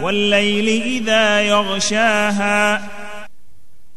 والليل إذا يغشاها